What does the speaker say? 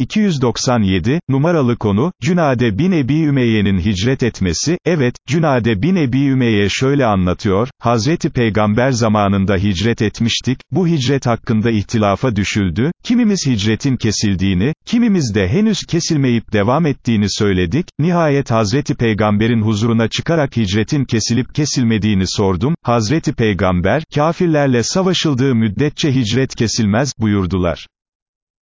297, numaralı konu, Cünade bin Ebi Ümeyye'nin hicret etmesi, evet, Cünade bin Ebi Ümeyye şöyle anlatıyor, Hazreti Peygamber zamanında hicret etmiştik, bu hicret hakkında ihtilafa düşüldü, kimimiz hicretin kesildiğini, kimimiz de henüz kesilmeyip devam ettiğini söyledik, nihayet Hazreti Peygamber'in huzuruna çıkarak hicretin kesilip kesilmediğini sordum, Hazreti Peygamber, kafirlerle savaşıldığı müddetçe hicret kesilmez, buyurdular.